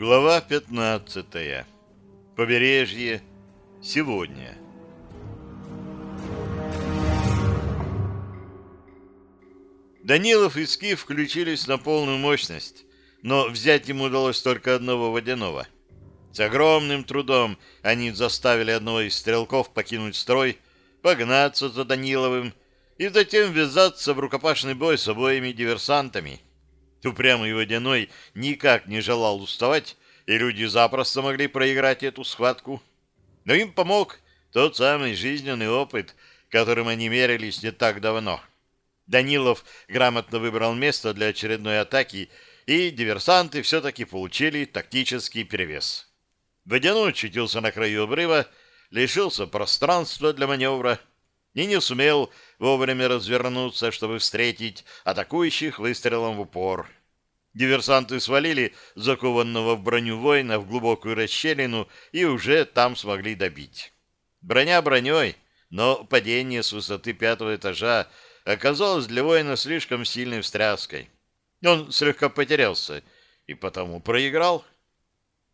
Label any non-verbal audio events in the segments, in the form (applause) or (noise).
Глава 15. Побережье. Сегодня. Данилов и Скиф включились на полную мощность, но взять им удалось только одного водяного. С огромным трудом они заставили одного из стрелков покинуть строй, погнаться за Даниловым и затем ввязаться в рукопашный бой с обоими диверсантами. Упрямый водяной никак не желал уставать, и люди запросто могли проиграть эту схватку. Но им помог тот самый жизненный опыт, которым они мерились не так давно. Данилов грамотно выбрал место для очередной атаки, и диверсанты все-таки получили тактический перевес. Водяной очутился на краю обрыва, лишился пространства для маневра и не сумел вовремя развернуться, чтобы встретить атакующих выстрелом в упор. Диверсанты свалили закованного в броню воина в глубокую расщелину и уже там смогли добить. Броня броней, но падение с высоты пятого этажа оказалось для воина слишком сильной встряской. Он слегка потерялся и потому проиграл.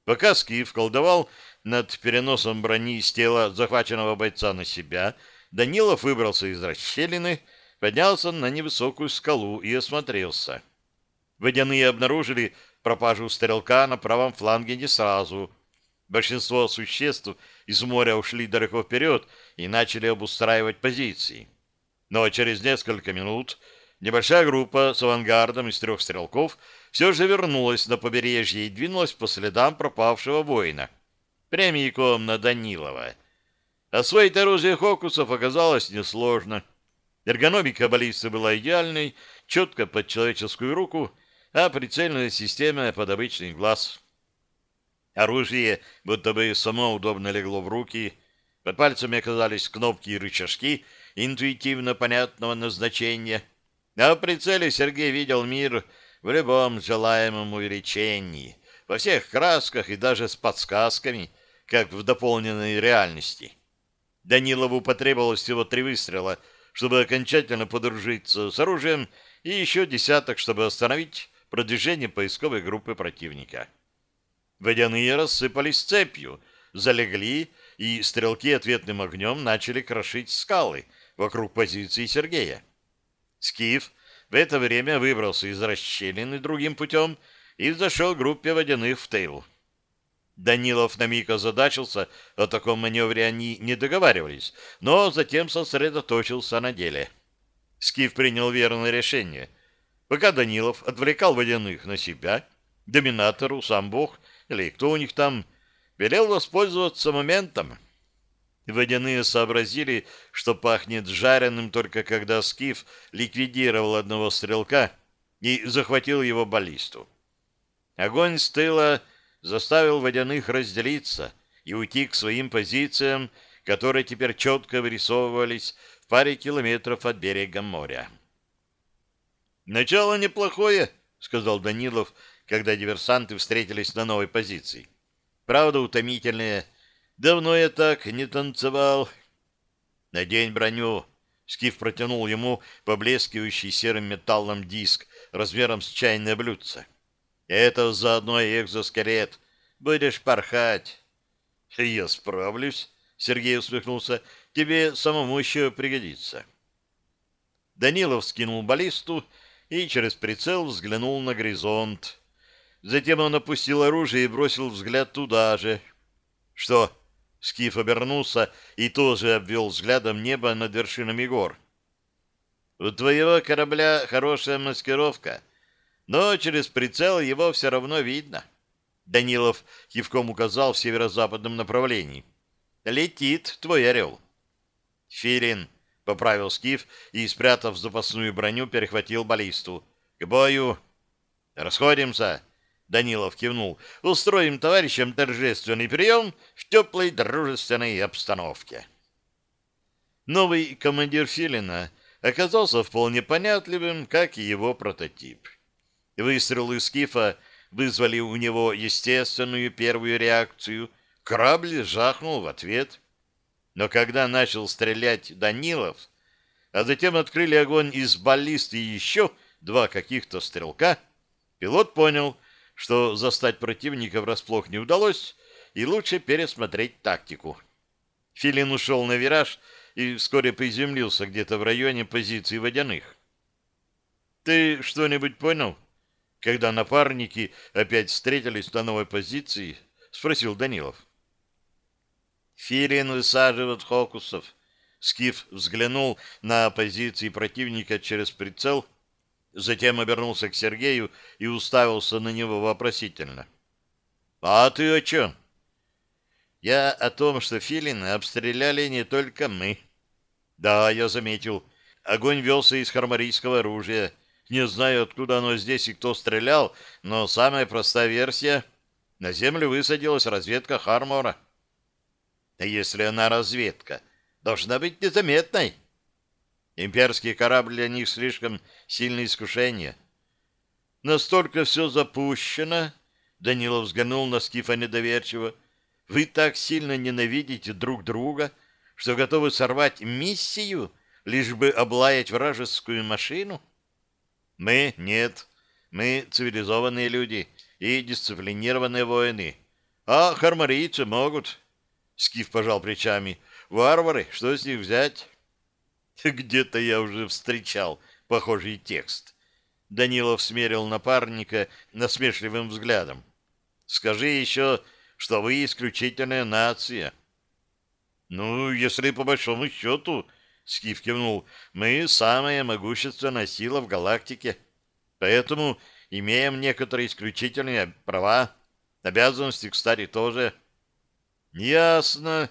Пока Скиф колдовал над переносом брони с тела захваченного бойца на себя, Данилов выбрался из расщелины, поднялся на невысокую скалу и осмотрелся. Водяные обнаружили пропажу стрелка на правом фланге не сразу. Большинство существ из моря ушли далеко вперед и начали обустраивать позиции. Но через несколько минут небольшая группа с авангардом из трех стрелков все же вернулась на побережье и двинулась по следам пропавшего воина. Прямиком на Данилова. Освоить оружие Хокусов оказалось несложно. Эргономика баллисты была идеальной, четко под человеческую руку, а прицельная система под обычный глаз. Оружие будто бы само удобно легло в руки, под пальцами оказались кнопки и рычажки интуитивно понятного назначения, а в прицеле Сергей видел мир в любом желаемом увеличении, во всех красках и даже с подсказками, как в дополненной реальности. Данилову потребовалось всего три выстрела, чтобы окончательно подружиться с оружием, и еще десяток, чтобы остановить продвижение поисковой группы противника. Водяные рассыпались цепью, залегли, и стрелки ответным огнем начали крошить скалы вокруг позиции Сергея. Скиф в это время выбрался из расщелины другим путем и зашел группе водяных в тейл. Данилов на миг озадачился, о таком маневре они не договаривались, но затем сосредоточился на деле. Скиф принял верное решение. Пока Данилов отвлекал водяных на себя, доминатору, сам бог, или кто у них там, велел воспользоваться моментом. Водяные сообразили, что пахнет жареным только когда Скиф ликвидировал одного стрелка и захватил его баллисту. Огонь с тыла заставил водяных разделиться и уйти к своим позициям, которые теперь четко вырисовывались в паре километров от берега моря. «Начало неплохое», — сказал Данилов, когда диверсанты встретились на новой позиции. «Правда, утомительное. Давно я так не танцевал». «Надень броню», — Скиф протянул ему поблескивающий серым металлом диск размером с чайное блюдце. «Это заодно и экзоскелет. Будешь порхать». «Я справлюсь», — Сергей усмехнулся. «Тебе самому еще пригодится». Данилов скинул баллисту и через прицел взглянул на горизонт. Затем он опустил оружие и бросил взгляд туда же. «Что?» Скиф обернулся и тоже обвел взглядом небо над вершинами гор. «У твоего корабля хорошая маскировка, но через прицел его все равно видно». Данилов кивком указал в северо-западном направлении. «Летит твой орел». «Филин, Поправил скиф и, спрятав запасную броню, перехватил баллисту. «К бою!» «Расходимся!» Данилов кивнул. «Устроим товарищам торжественный прием в теплой дружественной обстановке». Новый командир Филина оказался вполне понятливым, как и его прототип. Выстрелы скифа вызвали у него естественную первую реакцию. Корабль жахнул в ответ — но когда начал стрелять Данилов, а затем открыли огонь из баллист и еще два каких-то стрелка, пилот понял, что застать противника врасплох не удалось, и лучше пересмотреть тактику. Филин ушел на вираж и вскоре приземлился где-то в районе позиции водяных. «Ты что-нибудь понял?» Когда напарники опять встретились на новой позиции, спросил Данилов. Филин высаживает Хокусов. Скиф взглянул на позиции противника через прицел, затем обернулся к Сергею и уставился на него вопросительно. «А ты о чем?» «Я о том, что филины обстреляли не только мы». «Да, я заметил. Огонь велся из хармарийского оружия. Не знаю, откуда оно здесь и кто стрелял, но самая простая версия — на землю высадилась разведка Хармора». «А если она разведка, должна быть незаметной?» Имперский корабль для них слишком сильное искушение. Настолько все запущено, Данилов взглянул на Скифа недоверчиво. Вы так сильно ненавидите друг друга, что готовы сорвать миссию, лишь бы облаять вражескую машину? Мы — нет. Мы цивилизованные люди и дисциплинированные воины. А хармарийцы могут. Скиф пожал плечами. Варвары, что с них взять? (laughs) Где-то я уже встречал похожий текст. Данилов смерил напарника насмешливым взглядом. Скажи еще, что вы исключительная нация. Ну, если по большому счету, Скиф кивнул, мы самая могущественная сила в галактике. Поэтому имеем некоторые исключительные права, обязанности, кстати, тоже. Ясно.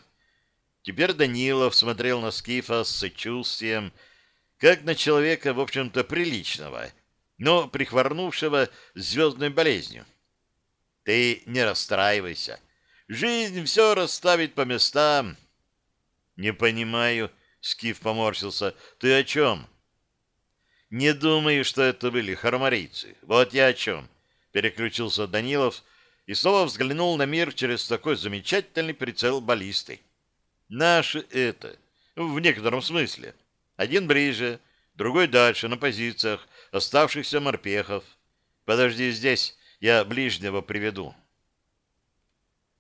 Теперь Данилов смотрел на Скифа с сочувствием, как на человека, в общем-то, приличного, но прихворнувшего звездной болезнью. Ты не расстраивайся. Жизнь все расставит по местам. Не понимаю, Скиф поморщился. Ты о чем? Не думаю, что это были хармарийцы. Вот я о чем. Переключился Данилов и снова взглянул на мир через такой замечательный прицел баллисты. Наши это, в некотором смысле. Один ближе, другой дальше, на позициях оставшихся морпехов. Подожди здесь, я ближнего приведу.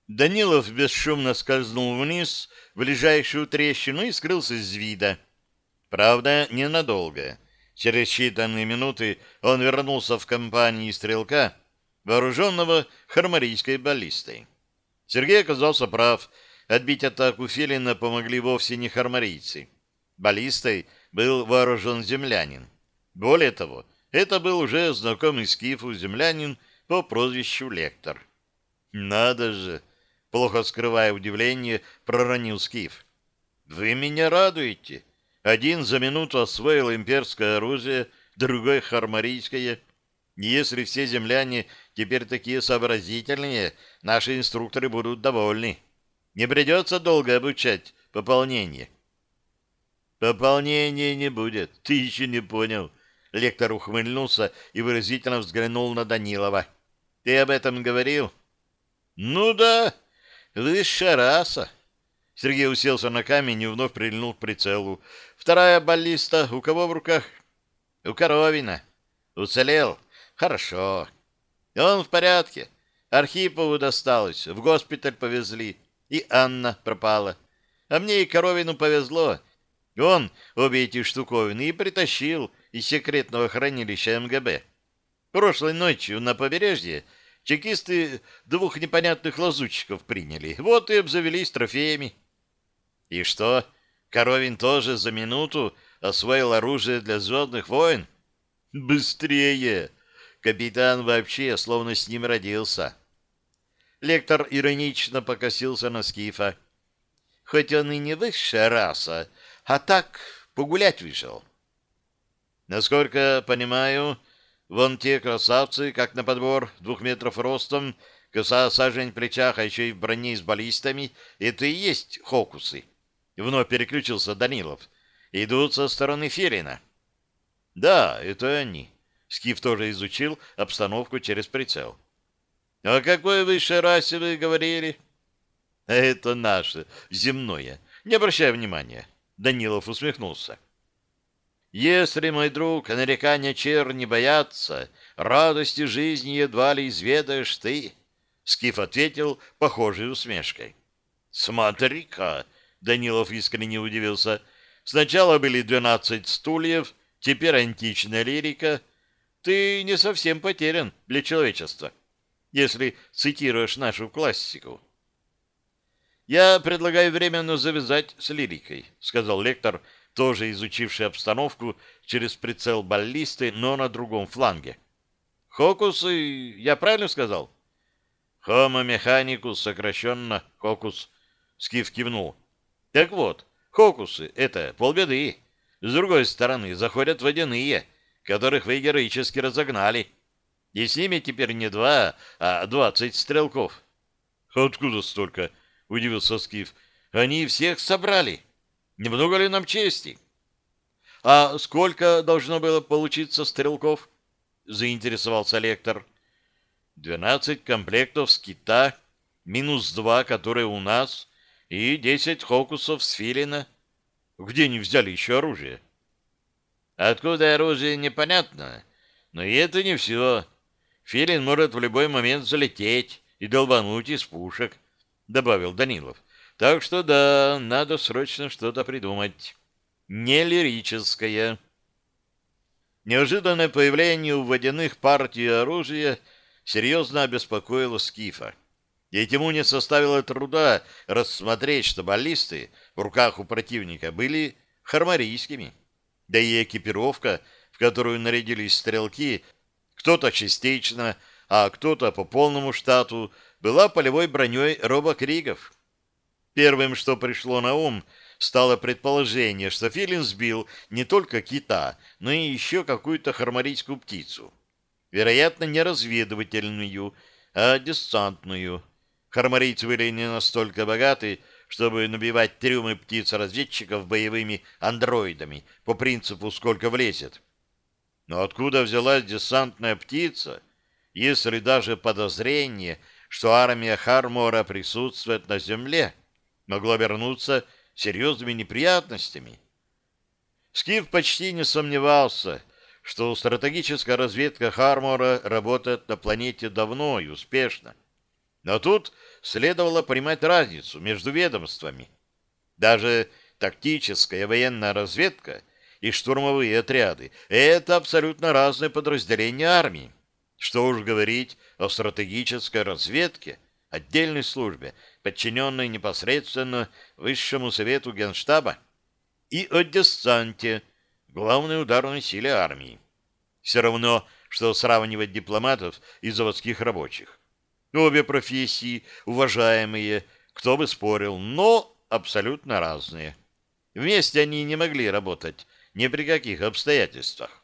Данилов бесшумно скользнул вниз в ближайшую трещину и скрылся из вида. Правда, ненадолго. Через считанные минуты он вернулся в компании стрелка, вооруженного хармарийской баллистой. Сергей оказался прав — Отбить атаку Филина помогли вовсе не хармарийцы. Баллистой был вооружен землянин. Более того, это был уже знакомый Скифу землянин по прозвищу Лектор. «Надо же!» — плохо скрывая удивление, проронил Скиф. «Вы меня радуете. Один за минуту освоил имперское оружие, другой — хармарийское. Если все земляне теперь такие сообразительные, наши инструкторы будут довольны». Не придется долго обучать пополнение. Пополнения не будет, ты еще не понял. Лектор ухмыльнулся и выразительно взглянул на Данилова. Ты об этом говорил? Ну да, высшая раса. Сергей уселся на камень и вновь прильнул к прицелу. Вторая баллиста у кого в руках? У Коровина. Уцелел? Хорошо. Он в порядке. Архипову досталось, в госпиталь повезли и Анна пропала. А мне и Коровину повезло. Он обе эти штуковины и притащил из секретного хранилища МГБ. Прошлой ночью на побережье чекисты двух непонятных лазутчиков приняли. Вот и обзавелись трофеями. И что, Коровин тоже за минуту освоил оружие для звездных войн? Быстрее! Капитан вообще словно с ним родился. Лектор иронично покосился на Скифа. Хоть он и не высшая раса, а так погулять вышел. Насколько понимаю, вон те красавцы, как на подбор, двух метров ростом, коса сажень в плечах, а еще и в броне с баллистами, это и есть хокусы. Вновь переключился Данилов. Идут со стороны Ферина. Да, это они. Скиф тоже изучил обстановку через прицел. О какой высшей расе вы говорили? Это наше, земное. Не обращай внимания. Данилов усмехнулся. Если, мой друг, нарекания чер не боятся, радости жизни едва ли изведаешь ты. Скиф ответил похожей усмешкой. Смотри-ка, Данилов искренне удивился. Сначала были двенадцать стульев, теперь античная лирика. Ты не совсем потерян для человечества, если цитируешь нашу классику. «Я предлагаю временно завязать с лирикой», — сказал лектор, тоже изучивший обстановку через прицел баллисты, но на другом фланге. «Хокусы, я правильно сказал?» «Homo mechanicus, сокращенно, хокус», — Скиф кивнул. «Так вот, хокусы — это полбеды. С другой стороны, заходят водяные, которых вы героически разогнали. И с ними теперь не два, а двадцать стрелков». «Откуда столько?» — удивился Скиф. «Они всех собрали. Немного ли нам чести?» «А сколько должно было получиться стрелков?» — заинтересовался лектор. «Двенадцать комплектов с кита, минус два, которые у нас, и десять хокусов с филина. Где они взяли еще оружие?» «Откуда оружие, непонятно, но и это не все. Филин может в любой момент залететь и долбануть из пушек». — добавил Данилов. «Так что да, надо срочно что-то придумать. Не лирическое». Неожиданное появление у водяных партий оружия серьезно обеспокоило Скифа. Ведь ему не составило труда рассмотреть, что баллисты в руках у противника были хармарийскими. Да и экипировка, в которую нарядились стрелки, кто-то частично, а кто-то по полному штату, была полевой броней робокригов. Первым, что пришло на ум, стало предположение, что Филин сбил не только кита, но и еще какую-то хармарийскую птицу. Вероятно, не разведывательную, а десантную. Хармарийцы были не настолько богаты, чтобы набивать трюмы птиц-разведчиков боевыми андроидами по принципу «сколько влезет». Но откуда взялась десантная птица, если даже подозрение – что армия Хармора присутствует на земле, могло обернуться серьезными неприятностями. Скиф почти не сомневался, что стратегическая разведка Хармора работает на планете давно и успешно. Но тут следовало понимать разницу между ведомствами. Даже тактическая военная разведка и штурмовые отряды — это абсолютно разные подразделения армии. Что уж говорить о стратегической разведке, отдельной службе, подчиненной непосредственно Высшему Совету Генштаба, и о десанте, главной ударной силе армии. Все равно, что сравнивать дипломатов и заводских рабочих. Обе профессии уважаемые, кто бы спорил, но абсолютно разные. Вместе они не могли работать ни при каких обстоятельствах.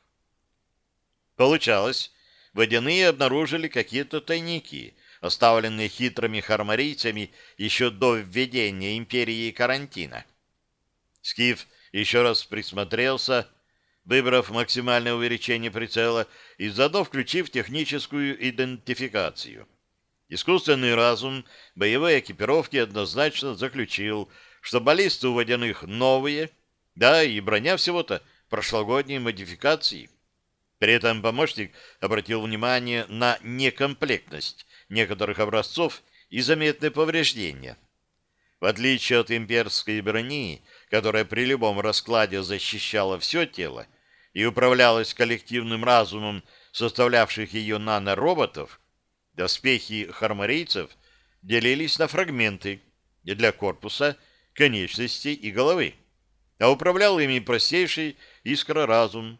Получалось, водяные обнаружили какие-то тайники, оставленные хитрыми хармарийцами еще до введения империи карантина. Скиф еще раз присмотрелся, выбрав максимальное увеличение прицела и заодно включив техническую идентификацию. Искусственный разум боевой экипировки однозначно заключил, что баллисты у водяных новые, да и броня всего-то прошлогодней модификации – при этом помощник обратил внимание на некомплектность некоторых образцов и заметные повреждения. В отличие от имперской брони, которая при любом раскладе защищала все тело и управлялась коллективным разумом составлявших ее нанороботов, доспехи хармарийцев делились на фрагменты для корпуса, конечностей и головы, а управлял ими простейший искроразум,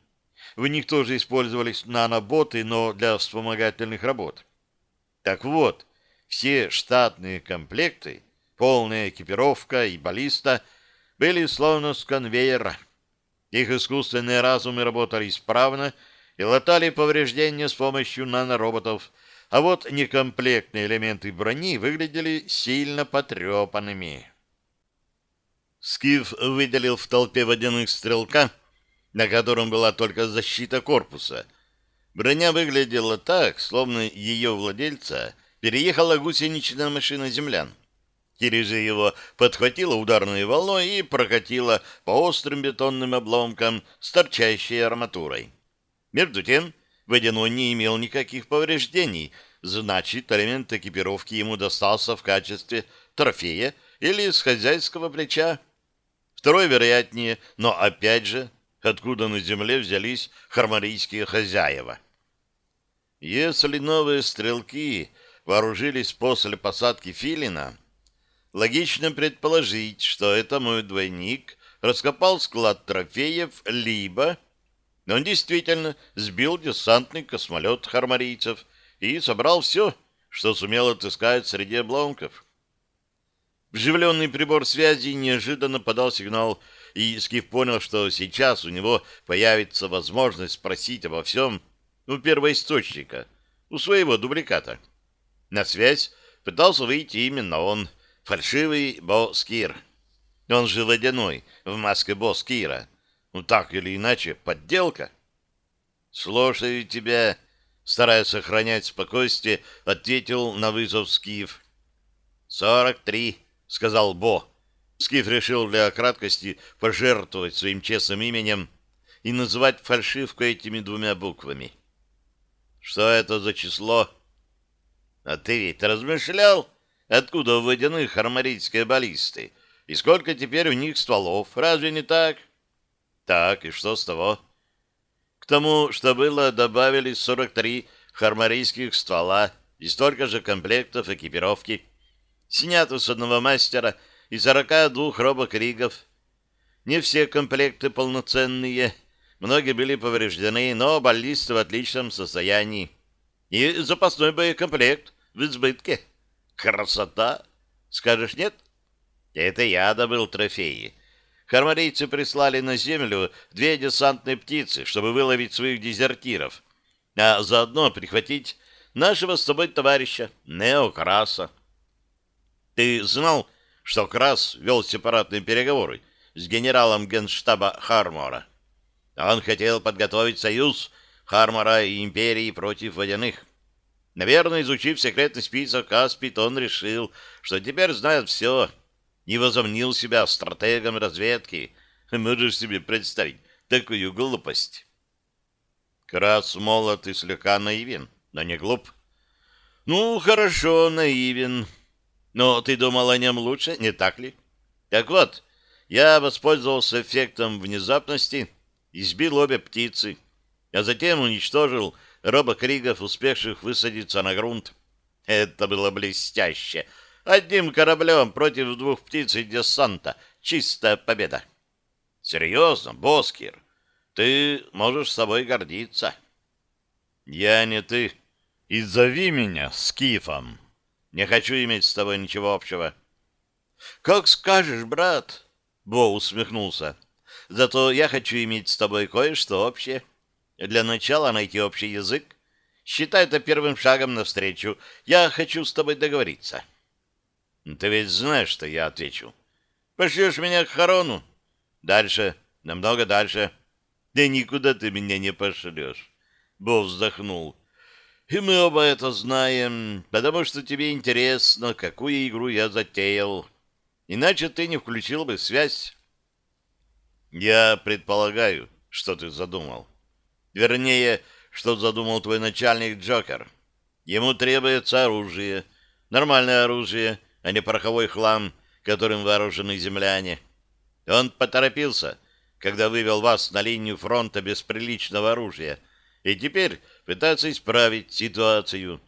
в них тоже использовались наноботы, но для вспомогательных работ. Так вот, все штатные комплекты, полная экипировка и баллиста были словно с конвейера. Их искусственные разумы работали исправно и латали повреждения с помощью нанороботов, а вот некомплектные элементы брони выглядели сильно потрепанными. Скиф выделил в толпе водяных стрелка, на котором была только защита корпуса. Броня выглядела так, словно ее владельца переехала гусеничная машина землян. же его подхватило ударной волной и прокатило по острым бетонным обломкам с торчащей арматурой. Между тем, водяной не имел никаких повреждений, значит, элемент экипировки ему достался в качестве трофея или с хозяйского плеча. Второе вероятнее, но опять же, откуда на земле взялись хармарийские хозяева. Если новые стрелки вооружились после посадки филина, логично предположить, что это мой двойник раскопал склад трофеев, либо он действительно сбил десантный космолет хармарийцев и собрал все, что сумел отыскать среди обломков. Вживленный прибор связи неожиданно подал сигнал, и Скиф понял, что сейчас у него появится возможность спросить обо всем у первоисточника, у своего дубликата. На связь пытался выйти именно он, фальшивый Бо Скир. Он же водяной, в маске Бо Скира. Ну, так или иначе, подделка. «Слушаю тебя», — стараясь сохранять спокойствие, ответил на вызов Скиф. «Сорок три», — сказал Бо. Скиф решил для краткости пожертвовать своим честным именем и называть фальшивку этими двумя буквами. «Что это за число?» «А ты ведь размышлял, откуда у водяных армарийские баллисты, и сколько теперь у них стволов, разве не так?» «Так, и что с того?» «К тому, что было, добавили 43 хармарийских ствола и столько же комплектов экипировки» снято с одного мастера и сорока двух робокригов. Не все комплекты полноценные, многие были повреждены, но баллисты в отличном состоянии. И запасной боекомплект в избытке. Красота! Скажешь, нет? Это я добыл трофеи. Хармарийцы прислали на землю две десантные птицы, чтобы выловить своих дезертиров, а заодно прихватить нашего с тобой товарища Неокраса. Ты знал, что Крас вел сепаратные переговоры с генералом генштаба Хармора? Он хотел подготовить союз Хармора и Империи против водяных. Наверное, изучив секретный список Аспид, он решил, что теперь знает все, и возомнил себя стратегом разведки. Можешь себе представить такую глупость? Крас молод и слегка наивен, но не глуп. Ну, хорошо, наивен. Но ты думал о нем лучше, не так ли? Так вот, я воспользовался эффектом внезапности и сбил обе птицы, а затем уничтожил робокригов, успевших высадиться на грунт. Это было блестяще. Одним кораблем против двух птиц и десанта. Чистая победа. Серьезно, Боскир, ты можешь собой гордиться. Я не ты. И зови меня Скифом. Не хочу иметь с тобой ничего общего. — Как скажешь, брат, — Бо усмехнулся. — Зато я хочу иметь с тобой кое-что общее. Для начала найти общий язык. Считай это первым шагом навстречу. Я хочу с тобой договориться. — Ты ведь знаешь, что я отвечу. — Пошлешь меня к Харону? — Дальше, намного дальше. — Да никуда ты меня не пошлешь. Бо вздохнул. — и мы оба это знаем, потому что тебе интересно, какую игру я затеял. Иначе ты не включил бы связь. Я предполагаю, что ты задумал. Вернее, что задумал твой начальник Джокер. Ему требуется оружие. Нормальное оружие, а не пороховой хлам, которым вооружены земляне. Он поторопился, когда вывел вас на линию фронта без приличного оружия — и теперь пытаться исправить ситуацию.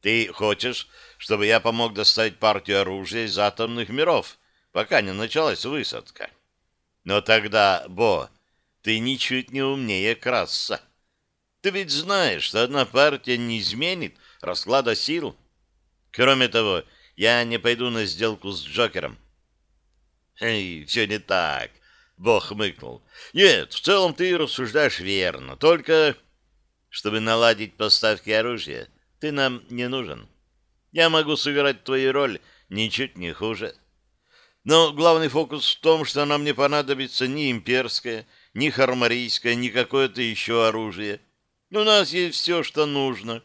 Ты хочешь, чтобы я помог достать партию оружия из атомных миров, пока не началась высадка? Но тогда, Бо, ты ничуть не умнее Краса. Ты ведь знаешь, что одна партия не изменит расклада сил. Кроме того, я не пойду на сделку с Джокером. Эй, все не так. Бог хмыкнул. Нет, в целом ты рассуждаешь верно, только чтобы наладить поставки оружия, ты нам не нужен. Я могу сыграть твою роль ничуть не хуже. Но главный фокус в том, что нам не понадобится ни имперское, ни хармарийское, ни какое-то еще оружие. У нас есть все, что нужно.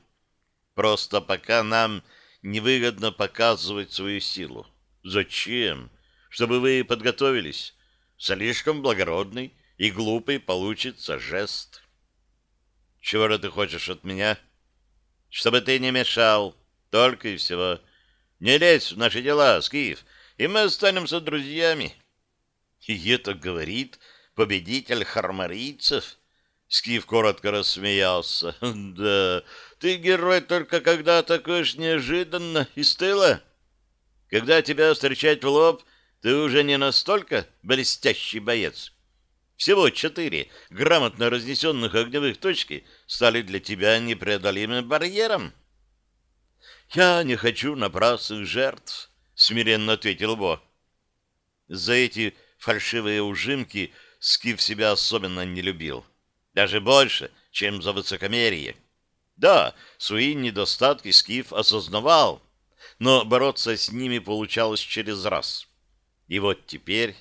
Просто пока нам невыгодно показывать свою силу. Зачем? Чтобы вы подготовились. Слишком благородный и глупый получится жест. Чего же ты хочешь от меня? Чтобы ты не мешал, только и всего. Не лезь в наши дела, Скиф, и мы останемся друзьями. И это говорит победитель хармарийцев. Скиф коротко рассмеялся. (laughs) Да, ты герой только когда атакуешь неожиданно и с тыла. Когда тебя встречать в лоб, ты уже не настолько блестящий боец. Всего четыре грамотно разнесенных огневых точки стали для тебя непреодолимым барьером. «Я не хочу напрасных жертв», — смиренно ответил Бо. За эти фальшивые ужимки Скиф себя особенно не любил. Даже больше, чем за высокомерие. Да, свои недостатки Скиф осознавал, но бороться с ними получалось через раз. И вот теперь,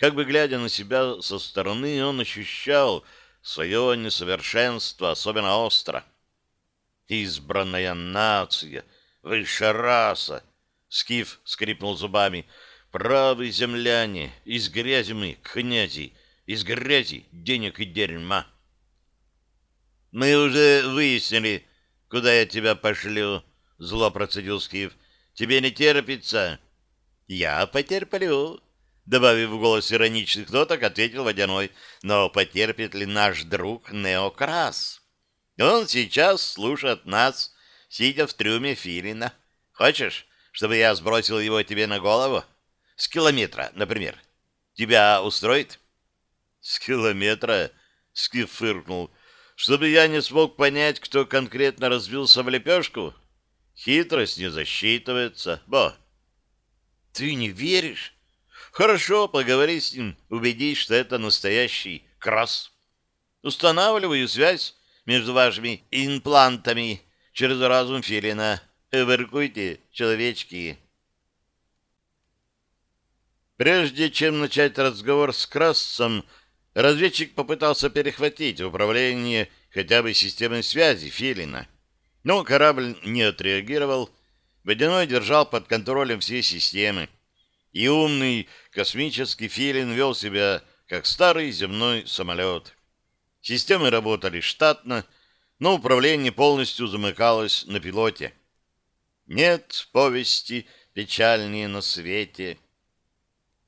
как бы глядя на себя со стороны, он ощущал свое несовершенство особенно остро. Избранная нация, высшая раса, Скиф скрипнул зубами. Правые земляне, из грязи мы, князи, из грязи, денег и дерьма. Мы уже выяснили, куда я тебя пошлю, зло процедил Скиф. Тебе не терпится? Я потерплю. Добавив в голос ироничных ноток, ответил Водяной. Но потерпит ли наш друг Неокрас? Он сейчас слушает нас, сидя в трюме Филина. Хочешь, чтобы я сбросил его тебе на голову? С километра, например. Тебя устроит? С километра? Скиф фыркнул. Чтобы я не смог понять, кто конкретно разбился в лепешку? Хитрость не засчитывается. Бо, ты не веришь? Хорошо, поговори с ним, убедись, что это настоящий крас. Устанавливаю связь между вашими имплантами через разум филина. Эвакуйте, человечки. Прежде чем начать разговор с Красом, разведчик попытался перехватить управление хотя бы системой связи Филина. Но корабль не отреагировал. Водяной держал под контролем все системы. И умный космический филин вел себя, как старый земной самолет. Системы работали штатно, но управление полностью замыкалось на пилоте. Нет повести печальнее на свете.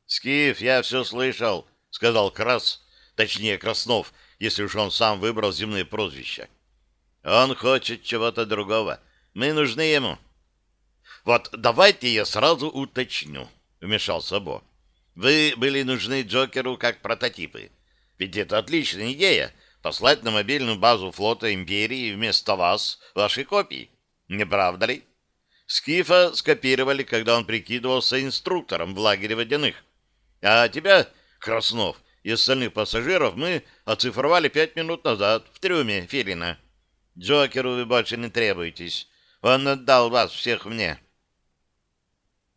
«Скиф, я все слышал», — сказал Крас, точнее Краснов, если уж он сам выбрал земные прозвища. Он хочет чего-то другого. Мы нужны ему. Вот давайте я сразу уточню, вмешался Бо. Вы были нужны Джокеру как прототипы. Ведь это отличная идея — послать на мобильную базу флота Империи вместо вас ваши копии. Не правда ли? Скифа скопировали, когда он прикидывался инструктором в лагере водяных. А тебя, Краснов, и остальных пассажиров мы оцифровали пять минут назад в трюме Филина. Джокеру вы больше не требуетесь. Он отдал вас всех мне.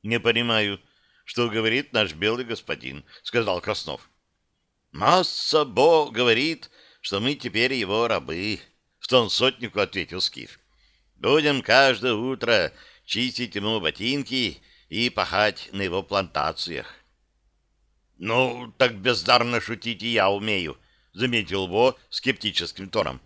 Не понимаю, что говорит наш белый господин, сказал Краснов. Масса Бо говорит, что мы теперь его рабы, в тон сотнику ответил Скиф. Будем каждое утро чистить ему ботинки и пахать на его плантациях. Ну, так бездарно шутить и я умею, заметил Бо скептическим тоном.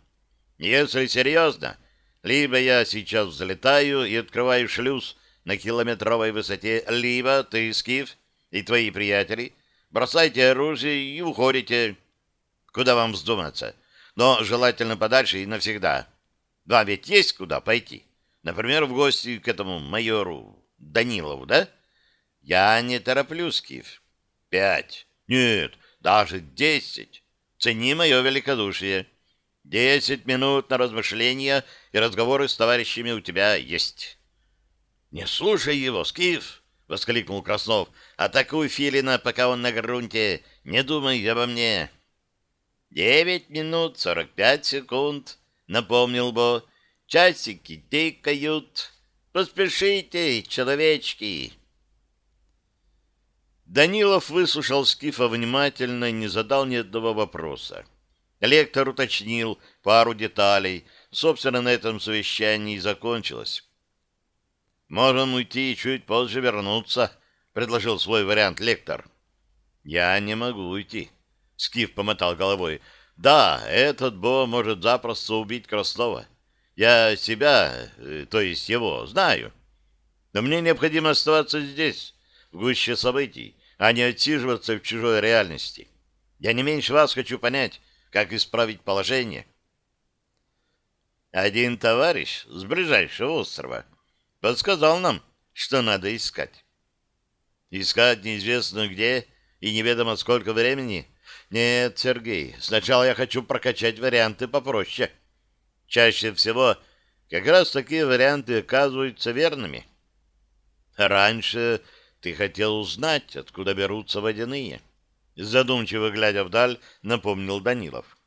Если серьезно, либо я сейчас взлетаю и открываю шлюз на километровой высоте, либо ты, Скиф, и твои приятели бросайте оружие и уходите. Куда вам вздуматься? Но желательно подальше и навсегда. Вам ведь есть куда пойти? Например, в гости к этому майору Данилову, да? Я не тороплю, Скиф. Пять. Нет, даже десять. Цени мое великодушие. Десять минут на размышления и разговоры с товарищами у тебя есть. — Не слушай его, Скиф! — воскликнул Краснов. — Атакуй Филина, пока он на грунте. Не думай обо мне. — Девять минут сорок пять секунд, — напомнил Бо. — Часики тикают. Поспешите, человечки! Данилов выслушал Скифа внимательно и не задал ни одного вопроса. Лектор уточнил пару деталей. Собственно, на этом совещании и закончилось. «Можем уйти и чуть позже вернуться», — предложил свой вариант лектор. Я не могу уйти. Скиф помотал головой. Да, этот Бо может запросто убить Краснова. Я себя, э, то есть его, знаю. Но мне необходимо оставаться здесь, в гуще событий, а не отсиживаться в чужой реальности. Я не меньше вас хочу понять, как исправить положение. Один товарищ с ближайшего острова подсказал нам, что надо искать. Искать неизвестно где и неведомо сколько времени? Нет, Сергей, сначала я хочу прокачать варианты попроще. Чаще всего как раз такие варианты оказываются верными. Раньше ты хотел узнать, откуда берутся водяные. Задумчиво глядя вдаль, напомнил Данилов.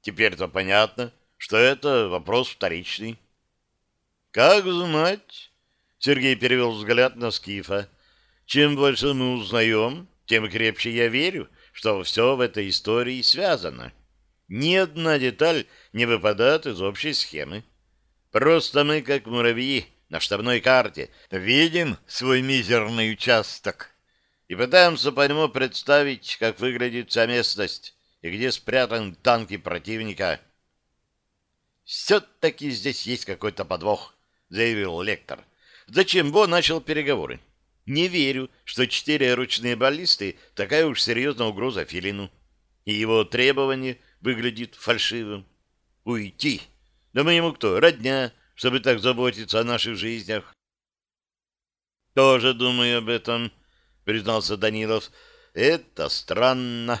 Теперь-то понятно, что это вопрос вторичный. Как знать? Сергей перевел взгляд на Скифа. Чем больше мы узнаем, тем крепче я верю, что все в этой истории связано. Ни одна деталь не выпадает из общей схемы. Просто мы, как муравьи на штабной карте, видим свой мизерный участок и пытаемся по нему представить, как выглядит вся местность и где спрятаны танки противника. «Все-таки здесь есть какой-то подвох», — заявил лектор. «Зачем Бо начал переговоры? Не верю, что четыре ручные баллисты — такая уж серьезная угроза Филину. И его требование выглядит фальшивым. Уйти? Да мы ему кто, родня, чтобы так заботиться о наших жизнях? Тоже думаю об этом, признался Данилов. Это странно,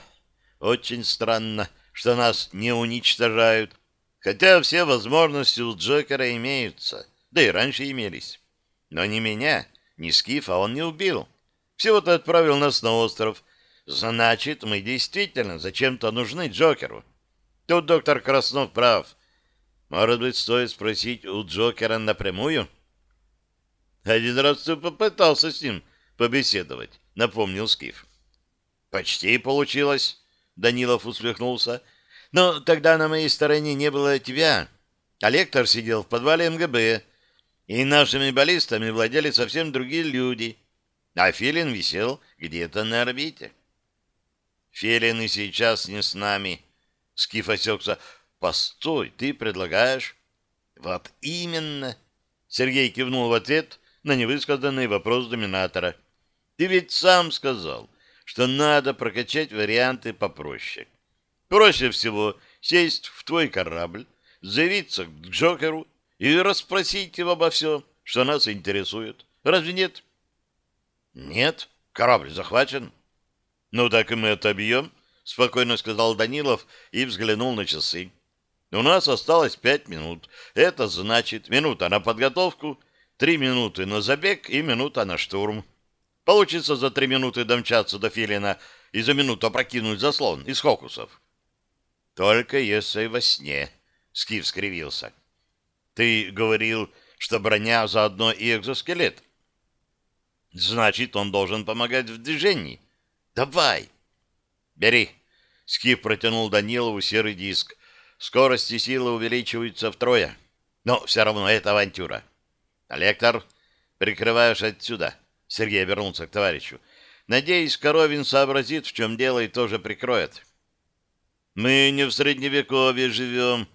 очень странно, что нас не уничтожают, хотя все возможности у Джокера имеются, да и раньше имелись. Но не меня, ни Скифа он не убил. Всего-то отправил нас на остров. Значит, мы действительно зачем-то нужны Джокеру. Тут доктор Краснов прав. Может быть, стоит спросить у Джокера напрямую? Один раз ты попытался с ним побеседовать, напомнил Скиф. Почти получилось, Данилов усмехнулся. Но тогда на моей стороне не было тебя. А лектор сидел в подвале МГБ, и нашими баллистами владели совсем другие люди. А Филин висел где-то на орбите. Филин и сейчас не с нами. Скиф осекся. Постой, ты предлагаешь? Вот именно. Сергей кивнул в ответ на невысказанный вопрос доминатора. Ты ведь сам сказал, что надо прокачать варианты попроще. Проще всего сесть в твой корабль, заявиться к Джокеру и расспросить его обо всем, что нас интересует. Разве нет? Нет, корабль захвачен. Ну так и мы отобьем, спокойно сказал Данилов и взглянул на часы. У нас осталось пять минут. Это значит минута на подготовку, три минуты на забег и минута на штурм. Получится за три минуты домчаться до Филина и за минуту опрокинуть заслон из хокусов. Только если во сне, — Скиф скривился. Ты говорил, что броня заодно и экзоскелет. Значит, он должен помогать в движении. Давай. Бери. Скиф протянул Данилову серый диск. Скорость и сила увеличиваются втрое. Но все равно это авантюра. Лектор, прикрываешь отсюда. Сергей обернулся к товарищу. Надеюсь, Коровин сообразит, в чем дело, и тоже прикроет. Мы не в средневековье живем,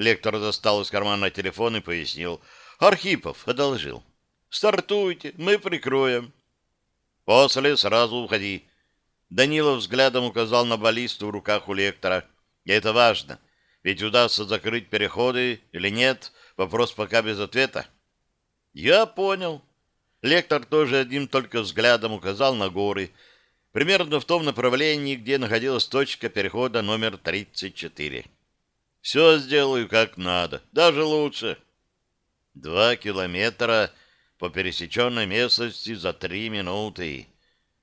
Лектор достал из кармана телефон и пояснил. Архипов одолжил. Стартуйте, мы прикроем. После сразу уходи. Данилов взглядом указал на баллисту в руках у лектора. Это важно, ведь удастся закрыть переходы или нет, вопрос пока без ответа. Я понял. Лектор тоже одним только взглядом указал на горы, примерно в том направлении, где находилась точка перехода номер 34. Все сделаю как надо, даже лучше. Два километра по пересеченной местности за три минуты.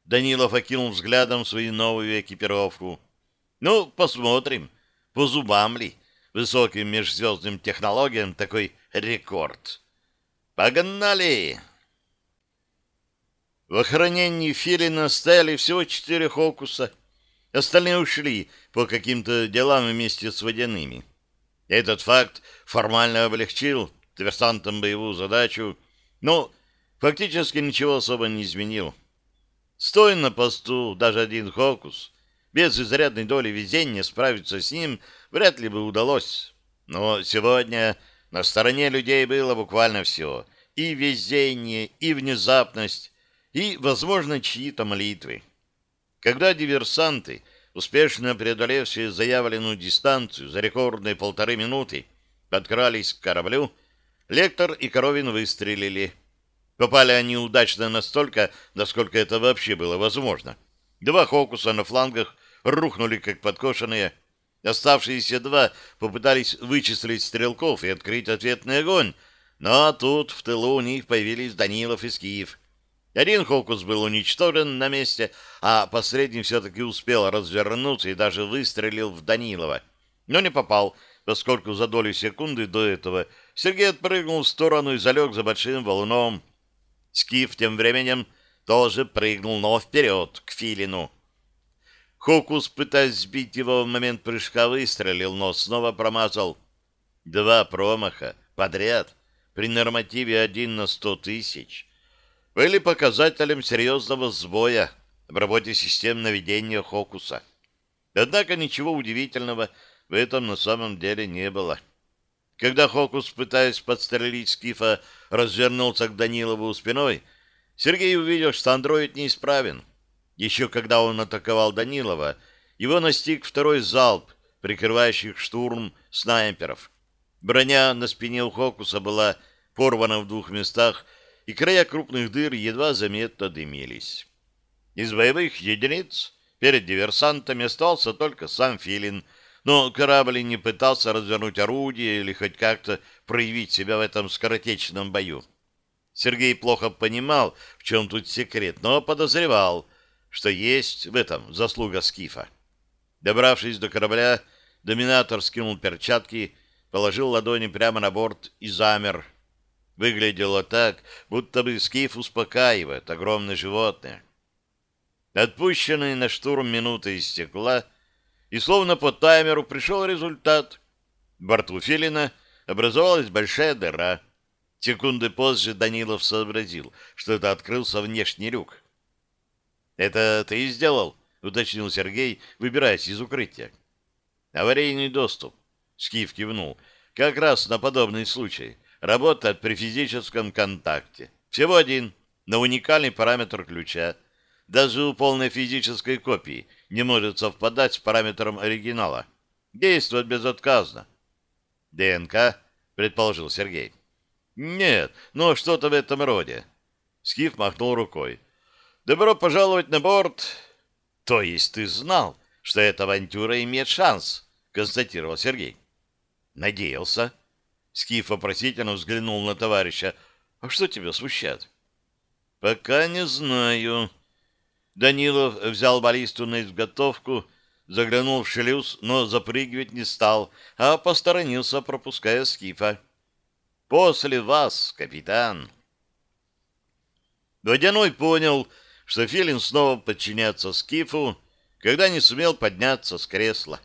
Данилов окинул взглядом свою новую экипировку. Ну, посмотрим, по зубам ли высоким межзвездным технологиям такой рекорд. Погнали! В охранении Филина стояли всего четыре хокуса — Остальные ушли по каким-то делам вместе с водяными. Этот факт формально облегчил диверсантам боевую задачу, но фактически ничего особо не изменил. Стой на посту даже один Хокус. Без изрядной доли везения справиться с ним вряд ли бы удалось. Но сегодня на стороне людей было буквально все. И везение, и внезапность, и, возможно, чьи-то молитвы. Когда диверсанты, успешно преодолевшие заявленную дистанцию за рекордные полторы минуты, подкрались к кораблю, Лектор и Коровин выстрелили. Попали они удачно настолько, насколько это вообще было возможно. Два хокуса на флангах рухнули, как подкошенные. Оставшиеся два попытались вычислить стрелков и открыть ответный огонь, но тут в тылу у них появились Данилов и Скиев. Один хокус был уничтожен на месте, а последний все-таки успел развернуться и даже выстрелил в Данилова. Но не попал, поскольку за долю секунды до этого Сергей отпрыгнул в сторону и залег за большим валуном. Скиф тем временем тоже прыгнул, но вперед, к Филину. Хокус, пытаясь сбить его в момент прыжка, выстрелил, но снова промазал. Два промаха подряд при нормативе один на сто тысяч были показателем серьезного сбоя в работе систем наведения Хокуса. Однако ничего удивительного в этом на самом деле не было. Когда Хокус, пытаясь подстрелить Скифа, развернулся к Данилову спиной, Сергей увидел, что андроид неисправен. Еще когда он атаковал Данилова, его настиг второй залп, прикрывающих штурм снайперов. Броня на спине у Хокуса была порвана в двух местах, и края крупных дыр едва заметно дымились. Из боевых единиц перед диверсантами остался только сам Филин, но корабль не пытался развернуть орудие или хоть как-то проявить себя в этом скоротечном бою. Сергей плохо понимал, в чем тут секрет, но подозревал, что есть в этом заслуга Скифа. Добравшись до корабля, доминатор скинул перчатки, положил ладони прямо на борт и замер, Выглядело так, будто бы скиф успокаивает огромное животное. Отпущенные на штурм минуты истекла, и словно по таймеру пришел результат. В борту Филина образовалась большая дыра. Секунды позже Данилов сообразил, что это открылся внешний люк. «Это ты сделал?» — уточнил Сергей, выбираясь из укрытия. «Аварийный доступ», — Скиф кивнул, — «как раз на подобный случай работает при физическом контакте. Всего один, но уникальный параметр ключа. Даже у полной физической копии не может совпадать с параметром оригинала. Действует безотказно. ДНК, предположил Сергей. Нет, но что-то в этом роде. Скиф махнул рукой. Добро пожаловать на борт. То есть ты знал, что эта авантюра имеет шанс, констатировал Сергей. Надеялся. Скиф вопросительно взглянул на товарища. «А что тебя смущает?» «Пока не знаю». Данилов взял баллисту на изготовку, заглянул в шлюз, но запрыгивать не стал, а посторонился, пропуская Скифа. «После вас, капитан». Водяной понял, что Филин снова подчиняется Скифу, когда не сумел подняться с кресла.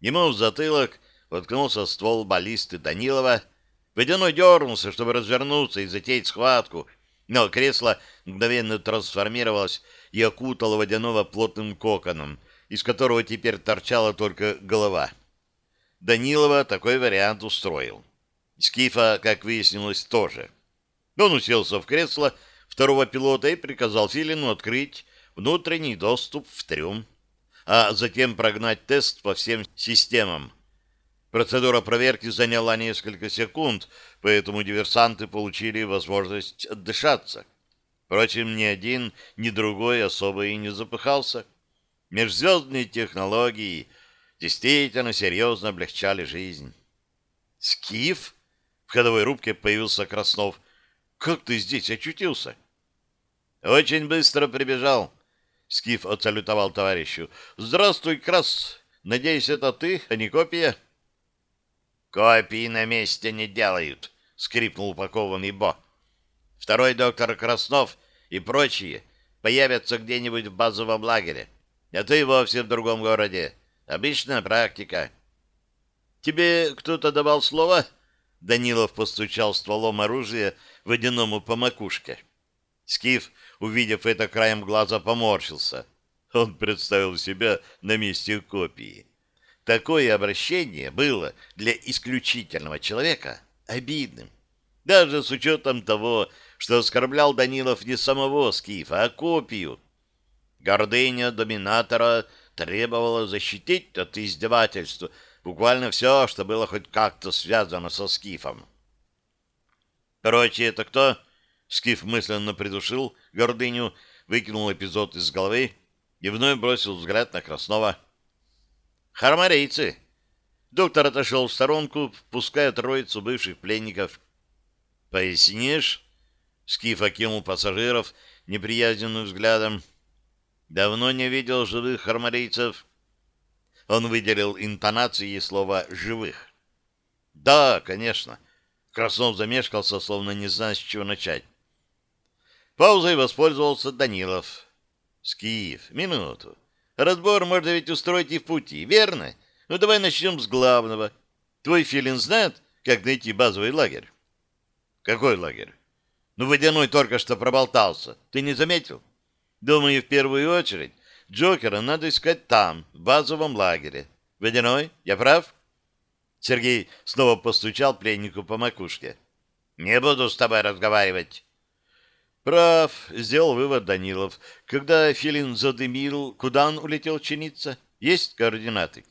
Ему в затылок воткнулся ствол баллисты Данилова. Водяной дернулся, чтобы развернуться и затеять схватку, но кресло мгновенно трансформировалось и окутало Водяного плотным коконом, из которого теперь торчала только голова. Данилова такой вариант устроил. Скифа, как выяснилось, тоже. Он уселся в кресло второго пилота и приказал Филину открыть внутренний доступ в трюм, а затем прогнать тест по всем системам, Процедура проверки заняла несколько секунд, поэтому диверсанты получили возможность отдышаться. Впрочем, ни один, ни другой особо и не запыхался. Межзвездные технологии действительно серьезно облегчали жизнь. «Скиф?» — в ходовой рубке появился Краснов. «Как ты здесь очутился?» «Очень быстро прибежал». Скиф отсалютовал товарищу. «Здравствуй, Крас. Надеюсь, это ты, а не копия?» «Копии на месте не делают», — скрипнул упакованный Бо. «Второй доктор Краснов и прочие появятся где-нибудь в базовом лагере, а то и вовсе в другом городе. Обычная практика». «Тебе кто-то давал слово?» Данилов постучал стволом оружия водяному по макушке. Скиф увидев это краем глаза, поморщился. Он представил себя на месте копии. Такое обращение было для исключительного человека обидным. Даже с учетом того, что оскорблял Данилов не самого Скифа, а копию. Гордыня доминатора требовала защитить от издевательства буквально все, что было хоть как-то связано со Скифом. Короче, это кто? Скиф мысленно придушил гордыню, выкинул эпизод из головы и вновь бросил взгляд на Краснова. «Хармарейцы!» Доктор отошел в сторонку, впуская троицу бывших пленников. «Пояснишь?» Скиф окинул пассажиров неприязненным взглядом. «Давно не видел живых хармарейцев». Он выделил интонации слова «живых». «Да, конечно». Краснов замешкался, словно не зная, с чего начать. Паузой воспользовался Данилов. «Скиф, минуту. Разбор можно ведь устроить и в пути, верно? Ну, давай начнем с главного. Твой филин знает, как найти базовый лагерь?» «Какой лагерь?» «Ну, водяной только что проболтался. Ты не заметил?» «Думаю, в первую очередь Джокера надо искать там, в базовом лагере. Водяной, я прав?» Сергей снова постучал пленнику по макушке. «Не буду с тобой разговаривать». Прав, сделал вывод Данилов. Когда Филин задымил, куда он улетел чиниться? Есть координаты?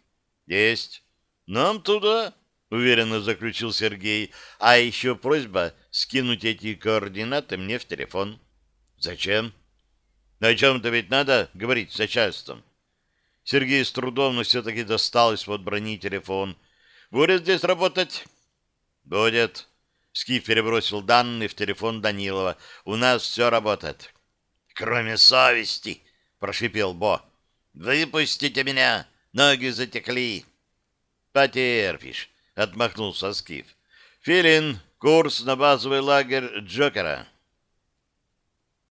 Есть. Нам туда, уверенно заключил Сергей. А еще просьба скинуть эти координаты мне в телефон. Зачем? На чем-то ведь надо говорить с начальством. Сергей с трудом, но все-таки достал из-под брони телефон. Будет здесь работать? Будет. Скиф перебросил данные в телефон Данилова. «У нас все работает». «Кроме совести!» — прошипел Бо. «Выпустите меня! Ноги затекли!» «Потерпишь!» — отмахнулся Скиф. «Филин, курс на базовый лагерь Джокера».